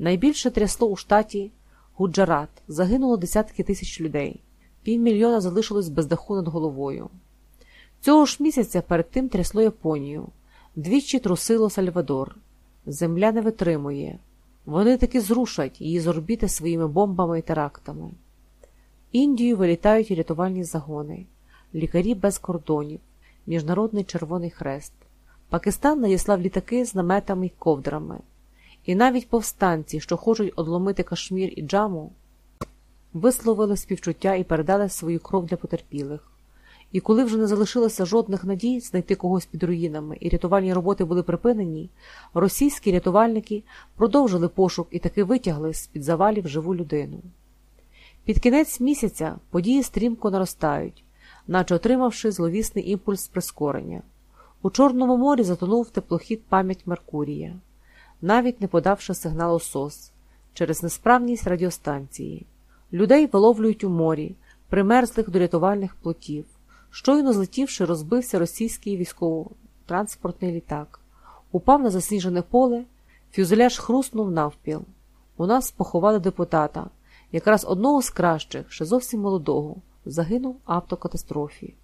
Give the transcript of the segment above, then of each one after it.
Найбільше трясло у штаті Гуджарат, загинуло десятки тисяч людей, півмільйона залишилось без даху над головою. Цього ж місяця перед тим трясло Японію, двічі трусило Сальвадор. Земля не витримує. Вони таки зрушать її з орбіти своїми бомбами і терактами. Індію вилітають рятувальні загони, лікарі без кордонів, Міжнародний Червоний Хрест. Пакистан надіслав літаки з наметами й ковдрами. І навіть повстанці, що хочуть одломити Кашмір і Джаму, висловили співчуття і передали свою кров для потерпілих. І коли вже не залишилося жодних надій знайти когось під руїнами, і рятувальні роботи були припинені, російські рятувальники продовжили пошук і таки витягли з-під завалів живу людину. Під кінець місяця події стрімко наростають, наче отримавши зловісний імпульс прискорення. У Чорному морі затонув теплохід пам'ять Меркурія, навіть не подавши сигналу СОС через несправність радіостанції. Людей виловлюють у морі, примерзлих до рятувальних плотів. Щойно злетівши, розбився російський військово-транспортний літак. Упав на засніжене поле, фюзеляж хруснув навпіл. У нас поховали депутата, якраз одного з кращих, ще зовсім молодого, загинув автокатастрофі.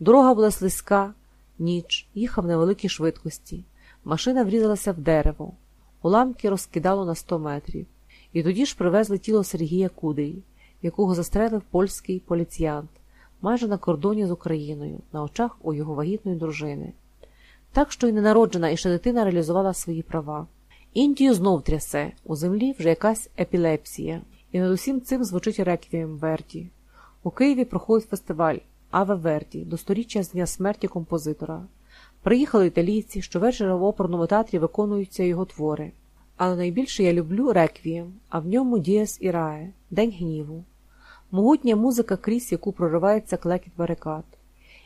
Дорога була слизька, ніч, їхав на великій швидкості. Машина врізалася в дерево, уламки розкидало на сто метрів. І тоді ж привезли тіло Сергія Кудрі, якого застрелив польський поліціянт майже на кордоні з Україною, на очах у його вагітної дружини. Так що й ненароджена і ще дитина реалізувала свої права. Індію знов трясе, у землі вже якась епілепсія, і над усім цим звучить реквієм Верді. У Києві проходить фестиваль Аве Верді до сторіччя з дня смерті композитора. Приїхали італійці, що ввечері в оперному театрі виконуються його твори. Але найбільше я люблю реквієм, а в ньому Діас Ірае, День гніву могутня музика крізь яку проривається клекіт барикад.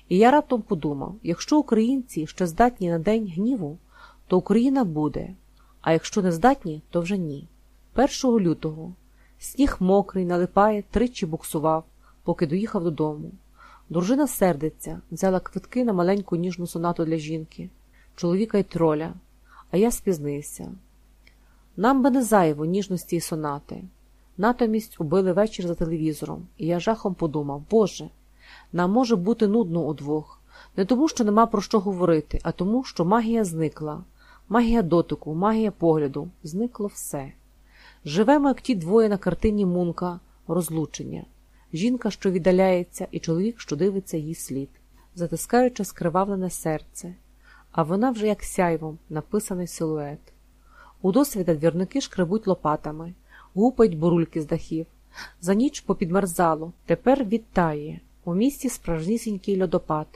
І я раптом подумав: якщо українці ще здатні на день гніву, то Україна буде, а якщо не здатні, то вже ні. 1 лютого сніг мокрий, налипає, тричі буксував, поки доїхав додому. Дружина сердиться, взяла квитки на маленьку ніжну сонату для жінки, чоловіка й троля, а я спізнився. Нам би не зайво ніжності й сонати. Натомість убили вечір за телевізором, і я жахом подумав Боже, нам може бути нудно удвох, не тому, що нема про що говорити, а тому, що магія зникла, магія дотику, магія погляду, зникло все. Живемо, як ті двоє на картині Мунка, розлучення, жінка, що віддаляється, і чоловік, що дивиться її слід, затискаючи скривавлене серце, а вона вже як сяйвом написаний силует. У досвіда двірники шкребуть лопатами гупають бурульки з дахів. За ніч попідмерзало, тепер відтає. У місті справжнісінький льодопад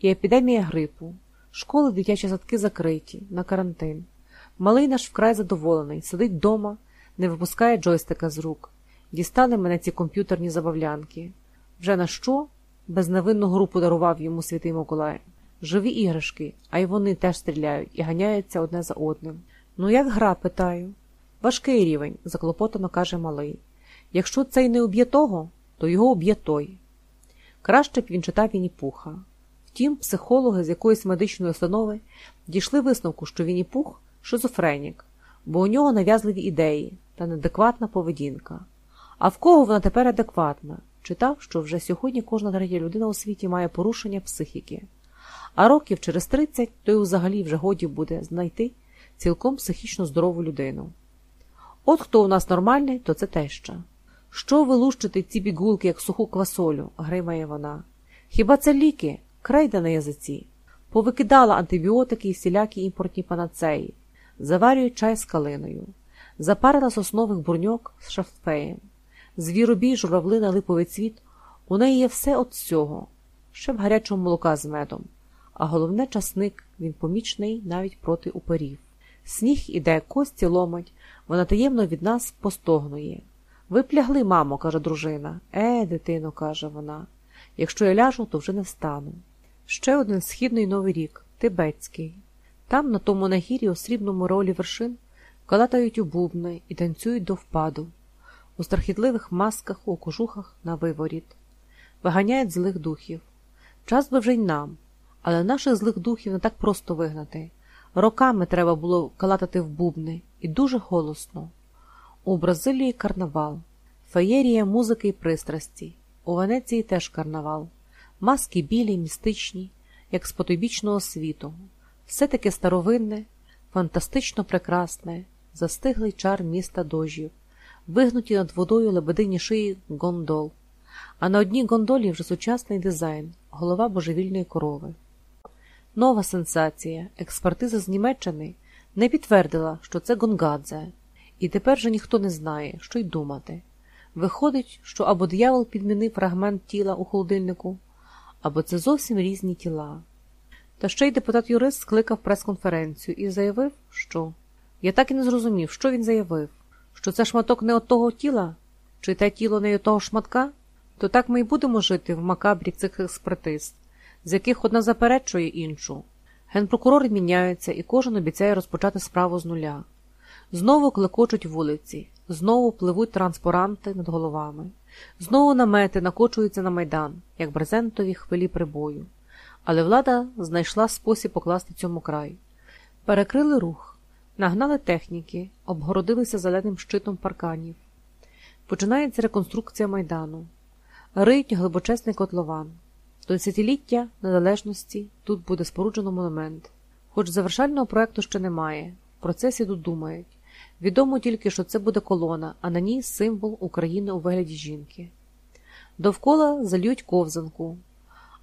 і епідемія грипу. Школи дитячі садки закриті, на карантин. Малий наш вкрай задоволений, сидить вдома, не випускає джойстика з рук. Дістали мене ці комп'ютерні забавлянки. Вже на що? Безневинну гру подарував йому святий Миколай. Живі іграшки, а й вони теж стріляють і ганяються одне за одним. Ну, як гра, питаю. Важкий рівень, заклопотано каже малий. Якщо цей не уб'є того, то його уб'є той. Краще б він читав Вінні-Пуха. Втім, психологи з якоїсь медичної установи дійшли висновку, що Вінні-Пух – шизофренік, бо у нього нав'язливі ідеї та неадекватна поведінка. А в кого вона тепер адекватна? Читав, що вже сьогодні кожна третя людина у світі має порушення психіки, а років через 30 то й взагалі вже годі буде знайти цілком психічно здорову людину. От хто у нас нормальний, то це теща. Що ви лущите ці бігулки, як суху квасолю, гримає вона. Хіба це ліки, крейда на язиці? Повикидала антибіотики і всілякі імпортні панацеї, заварює чай з калиною, запарила соснових бурньок з шафпеєм, звіробій, журавлина, липовий цвіт. У неї є все от цього, ще в гарячому молока з медом, а головне часник він помічний навіть проти уперів. Сніг іде, кості ломать, вона таємно від нас постогнує. Ви плягли, мамо, каже дружина. Е, дитино, каже вона. Якщо я ляжу, то вже не встану. Ще один східний новий рік, Тибетський. Там, на тому нагір'ї, у срібному ролі вершин, калатають у бубни і танцюють до впаду, у страхітливих масках, у кожухах на виворіт, виганяють злих духів. Час би вже й нам, але наших злих духів не так просто вигнати. Роками треба було калатати в бубни, і дуже голосно. У Бразилії карнавал, феєрія музики і пристрасті. У Венеції теж карнавал, маски білі, містичні, як з потойбічного світу, все таки старовинне, фантастично прекрасне, застиглий чар міста дожів, вигнуті над водою лебедині шиї гондол, а на одній гондолі вже сучасний дизайн, голова божевільної корови. Нова сенсація, експертиза з Німеччини не підтвердила, що це Гонгадзе, і тепер же ніхто не знає, що й думати. Виходить, що або диявол підмінив фрагмент тіла у холодильнику, або це зовсім різні тіла. Та ще й депутат-юрист скликав прес-конференцію і заявив, що я так і не зрозумів, що він заявив, що це шматок не от того тіла, чи те тіло не от того шматка, то так ми й будемо жити в макабрі цих експертиз, з яких одна заперечує іншу. Генпрокурори міняються, і кожен обіцяє розпочати справу з нуля. Знову клекочуть вулиці, знову пливуть транспоранти над головами, знову намети накочуються на майдан, як брезентові хвилі прибою. Але влада знайшла спосіб покласти цьому край. Перекрили рух, нагнали техніки, обгородилися зеленим щитом парканів. Починається реконструкція майдану, риють глибочесний котлован. До десятиліття незалежності тут буде споруджено монумент. Хоч завершального проекту ще немає, в процесі думають. Відомо тільки, що це буде колона, а на ній символ України у вигляді жінки. Довкола зальють ковзанку,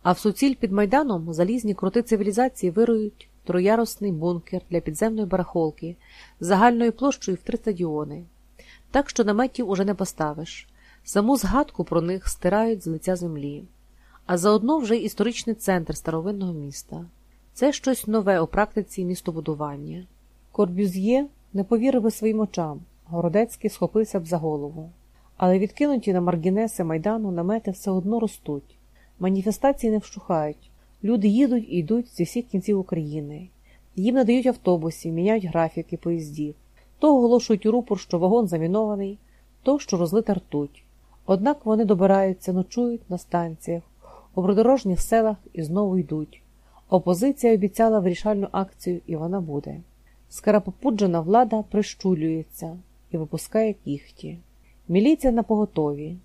а в суціль під майданом залізні кроти цивілізації вирують троярусний бункер для підземної барахолки загальною площею в три стадіони. Так що наметів уже не поставиш. Саму згадку про них стирають з лиця землі, а заодно вже історичний центр старовинного міста. Це щось нове у практиці містобудування. Корбюз'є не повірив би своїм очам, Городецький схопився б за голову. Але відкинуті на маргінеси майдану намети все одно ростуть. Маніфестації не вщухають. Люди їдуть і йдуть зі всіх кінців України. Їм надають автобусів, міняють графіки поїздів. То оголошують у рупор, що вагон замінований, то що розлита ртуть. Однак вони добираються, ночують на станціях, у придорожніх селах і знову йдуть. Опозиція обіцяла вирішальну акцію, і вона буде. Скарапопуджена влада прищулюється і випускає кіхті. Міліція на поготові.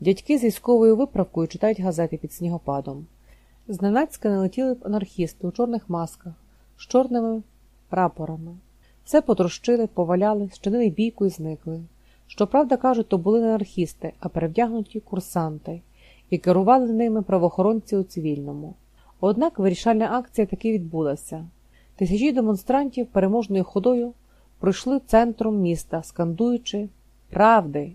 Дядьки з військовою виправкою читають газети під снігопадом. Зненацька налетіли б анархісти у чорних масках з чорними прапорами. Все потрощили, поваляли, щинили бійку і зникли. Щоправда, кажуть, то були не анархісти, а перевдягнуті курсанти, і керували ними правоохоронці у цивільному. Однак вирішальна акція таки відбулася. Тисячі демонстрантів переможною ходою пройшли центром міста, скандуючи правди,